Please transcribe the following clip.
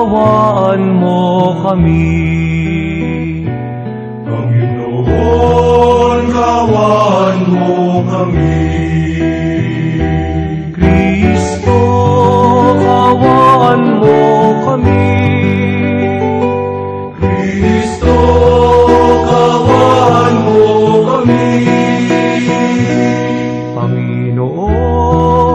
Pinatawaan mo kami. Panginoon, kawan mo kami. Kristo, kawan mo kami. Kristo, kawan mo kami. Panginoon,